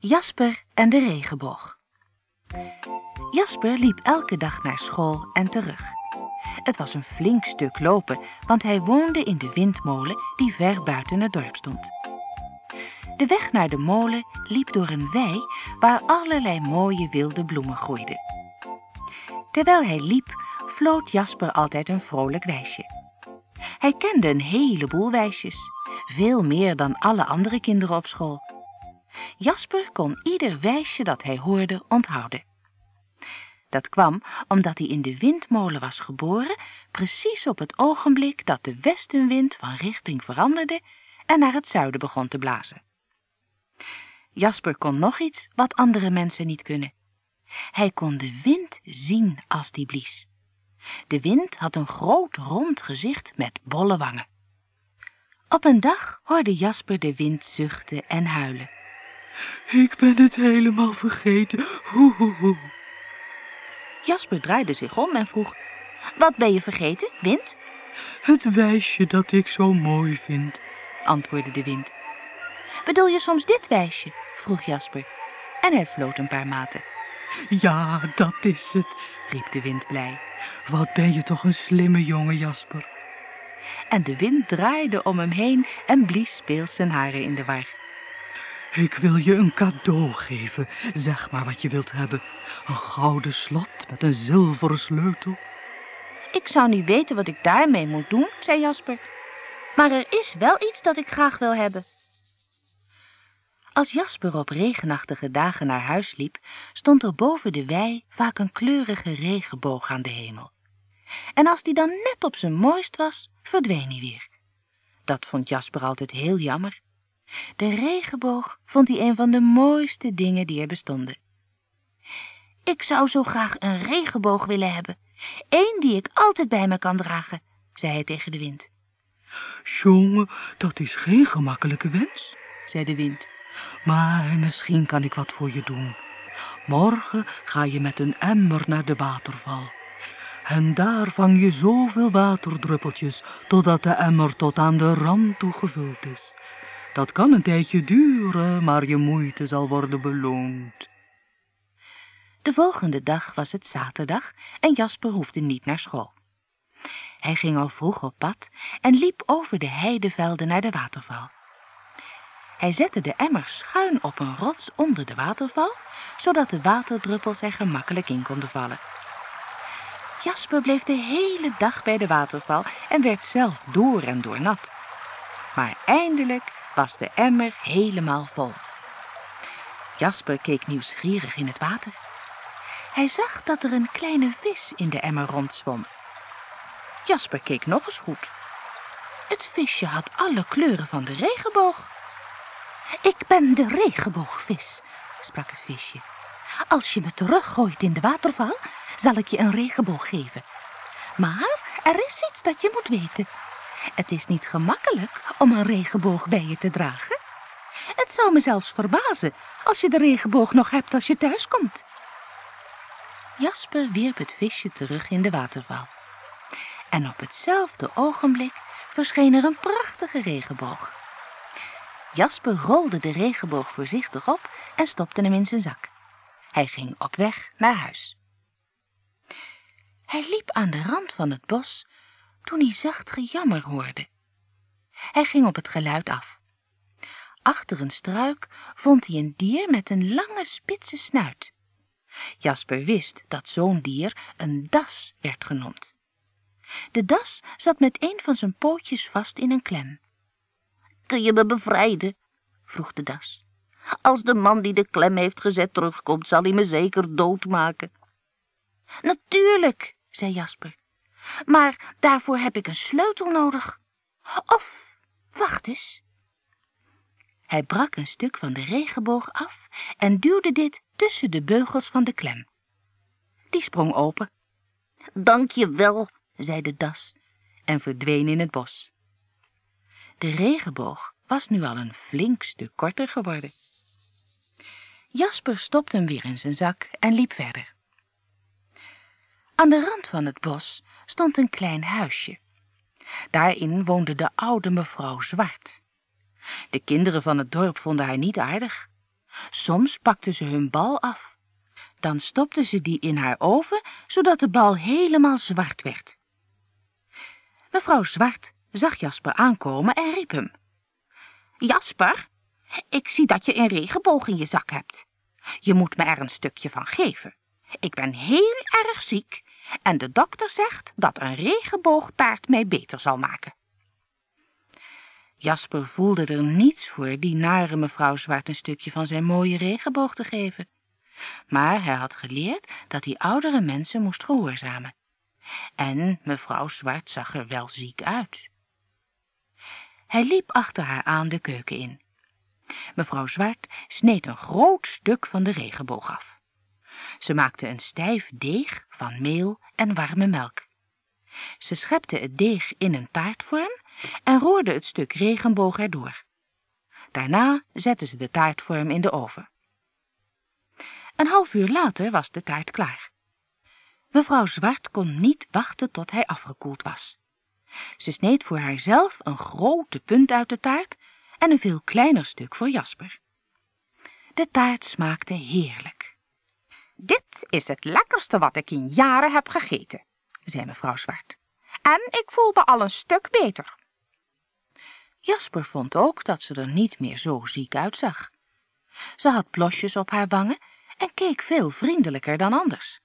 Jasper en de regenboog. Jasper liep elke dag naar school en terug. Het was een flink stuk lopen, want hij woonde in de windmolen die ver buiten het dorp stond. De weg naar de molen liep door een wei waar allerlei mooie wilde bloemen groeiden. Terwijl hij liep, floot Jasper altijd een vrolijk wijsje. Hij kende een heleboel wijsjes, veel meer dan alle andere kinderen op school. Jasper kon ieder wijsje dat hij hoorde onthouden. Dat kwam omdat hij in de windmolen was geboren, precies op het ogenblik dat de westenwind van richting veranderde en naar het zuiden begon te blazen. Jasper kon nog iets wat andere mensen niet kunnen. Hij kon de wind zien als die blies. De wind had een groot rond gezicht met bolle wangen. Op een dag hoorde Jasper de wind zuchten en huilen. Ik ben het helemaal vergeten. Hoe, hoe, hoe. Jasper draaide zich om en vroeg, wat ben je vergeten, wind? Het wijsje dat ik zo mooi vind. antwoordde de wind. Bedoel je soms dit wijsje? vroeg Jasper. En hij floot een paar maten. Ja, dat is het, riep de wind blij. Wat ben je toch een slimme jongen, Jasper. En de wind draaide om hem heen en blies speels zijn haren in de war. Ik wil je een cadeau geven. Zeg maar wat je wilt hebben. Een gouden slot met een zilveren sleutel. Ik zou niet weten wat ik daarmee moet doen, zei Jasper. Maar er is wel iets dat ik graag wil hebben. Als Jasper op regenachtige dagen naar huis liep, stond er boven de wei vaak een kleurige regenboog aan de hemel. En als die dan net op zijn mooist was, verdween hij weer. Dat vond Jasper altijd heel jammer. De regenboog vond hij een van de mooiste dingen die er bestonden. Ik zou zo graag een regenboog willen hebben. Eén die ik altijd bij me kan dragen, zei hij tegen de wind. Jongen, dat is geen gemakkelijke wens, zei de wind. Maar misschien kan ik wat voor je doen. Morgen ga je met een emmer naar de waterval. En daar vang je zoveel waterdruppeltjes, totdat de emmer tot aan de rand toe gevuld is. Dat kan een tijdje duren, maar je moeite zal worden beloond. De volgende dag was het zaterdag en Jasper hoefde niet naar school. Hij ging al vroeg op pad en liep over de heidevelden naar de waterval. Hij zette de emmer schuin op een rots onder de waterval, zodat de waterdruppels er gemakkelijk in konden vallen. Jasper bleef de hele dag bij de waterval en werd zelf door en door nat. Maar eindelijk was de emmer helemaal vol. Jasper keek nieuwsgierig in het water. Hij zag dat er een kleine vis in de emmer rondzwom. Jasper keek nog eens goed. Het visje had alle kleuren van de regenboog. Ik ben de regenboogvis, sprak het visje. Als je me teruggooit in de waterval, zal ik je een regenboog geven. Maar er is iets dat je moet weten. Het is niet gemakkelijk om een regenboog bij je te dragen. Het zou me zelfs verbazen als je de regenboog nog hebt als je thuis komt. Jasper wierp het visje terug in de waterval. En op hetzelfde ogenblik verscheen er een prachtige regenboog. Jasper rolde de regenboog voorzichtig op en stopte hem in zijn zak. Hij ging op weg naar huis. Hij liep aan de rand van het bos toen hij zacht gejammer hoorde. Hij ging op het geluid af. Achter een struik vond hij een dier met een lange spitse snuit. Jasper wist dat zo'n dier een das werd genoemd. De das zat met een van zijn pootjes vast in een klem. Kun je me bevrijden? vroeg de das. Als de man die de klem heeft gezet terugkomt, zal hij me zeker doodmaken. Natuurlijk, zei Jasper. Maar daarvoor heb ik een sleutel nodig. Of, wacht eens. Hij brak een stuk van de regenboog af en duwde dit tussen de beugels van de klem. Die sprong open. Dank je wel, zei de das en verdween in het bos. De regenboog was nu al een flink stuk korter geworden. Jasper stopte hem weer in zijn zak en liep verder. Aan de rand van het bos stond een klein huisje. Daarin woonde de oude mevrouw Zwart. De kinderen van het dorp vonden haar niet aardig. Soms pakte ze hun bal af. Dan stopte ze die in haar oven, zodat de bal helemaal zwart werd. Mevrouw Zwart zag Jasper aankomen en riep hem. Jasper, ik zie dat je een regenboog in je zak hebt. Je moet me er een stukje van geven. Ik ben heel erg ziek en de dokter zegt dat een regenboogtaart mij beter zal maken. Jasper voelde er niets voor die nare mevrouw Zwart een stukje van zijn mooie regenboog te geven. Maar hij had geleerd dat hij oudere mensen moest gehoorzamen. En mevrouw Zwart zag er wel ziek uit. Hij liep achter haar aan de keuken in. Mevrouw Zwart sneed een groot stuk van de regenboog af. Ze maakte een stijf deeg van meel en warme melk. Ze schepte het deeg in een taartvorm en roerde het stuk regenboog erdoor. Daarna zette ze de taartvorm in de oven. Een half uur later was de taart klaar. Mevrouw Zwart kon niet wachten tot hij afgekoeld was. Ze sneed voor haarzelf een grote punt uit de taart en een veel kleiner stuk voor Jasper. De taart smaakte heerlijk. Dit is het lekkerste wat ik in jaren heb gegeten, zei mevrouw Zwart. En ik voel me al een stuk beter. Jasper vond ook dat ze er niet meer zo ziek uitzag. Ze had blosjes op haar wangen en keek veel vriendelijker dan anders.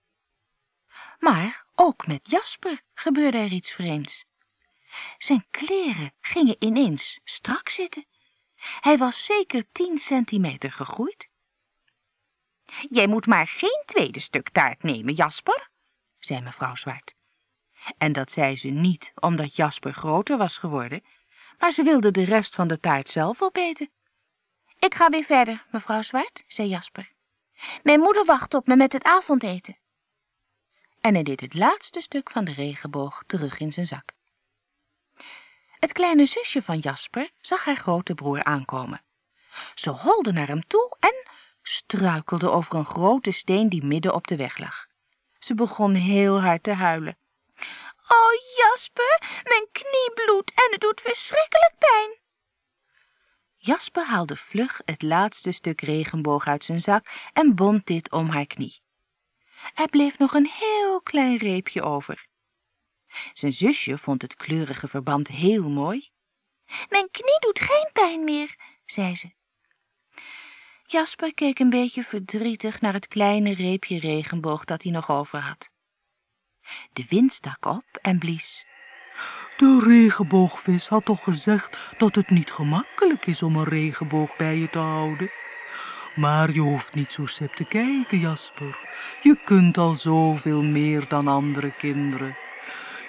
Maar ook met Jasper gebeurde er iets vreemds. Zijn kleren gingen ineens strak zitten. Hij was zeker tien centimeter gegroeid. Jij moet maar geen tweede stuk taart nemen, Jasper, zei mevrouw Zwart. En dat zei ze niet omdat Jasper groter was geworden, maar ze wilde de rest van de taart zelf opeten. Ik ga weer verder, mevrouw Zwart, zei Jasper. Mijn moeder wacht op me met het avondeten. En hij deed het laatste stuk van de regenboog terug in zijn zak. Het kleine zusje van Jasper zag haar grote broer aankomen. Ze holde naar hem toe en struikelde over een grote steen die midden op de weg lag. Ze begon heel hard te huilen. Oh, Jasper, mijn knie bloedt en het doet verschrikkelijk pijn. Jasper haalde vlug het laatste stuk regenboog uit zijn zak en bond dit om haar knie. Er bleef nog een heel klein reepje over. Zijn zusje vond het kleurige verband heel mooi. Mijn knie doet geen pijn meer, zei ze. Jasper keek een beetje verdrietig naar het kleine reepje regenboog dat hij nog over had. De wind stak op en blies. De regenboogvis had toch gezegd dat het niet gemakkelijk is om een regenboog bij je te houden. Maar je hoeft niet zo sip te kijken, Jasper. Je kunt al zoveel meer dan andere kinderen.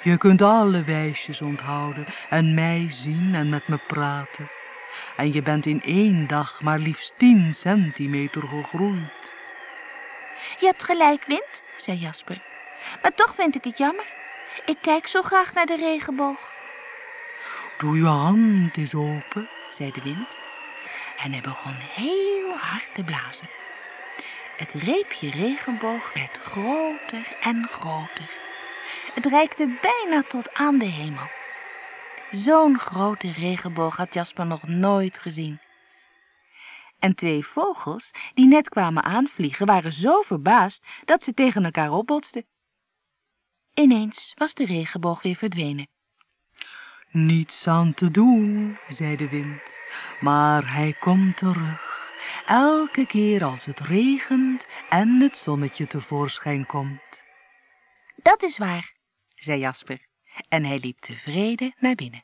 Je kunt alle wijsjes onthouden en mij zien en met me praten. En je bent in één dag maar liefst tien centimeter gegroeid. Je hebt gelijk, Wind, zei Jasper. Maar toch vind ik het jammer. Ik kijk zo graag naar de regenboog. Doe je hand eens open, zei de wind. En hij begon heel hard te blazen. Het reepje regenboog werd groter en groter. Het reikte bijna tot aan de hemel. Zo'n grote regenboog had Jasper nog nooit gezien. En twee vogels, die net kwamen aanvliegen, waren zo verbaasd dat ze tegen elkaar opbotsten. Ineens was de regenboog weer verdwenen. Niets aan te doen, zei de wind, maar hij komt terug. Elke keer als het regent en het zonnetje tevoorschijn komt. Dat is waar, zei Jasper, en hij liep tevreden naar binnen.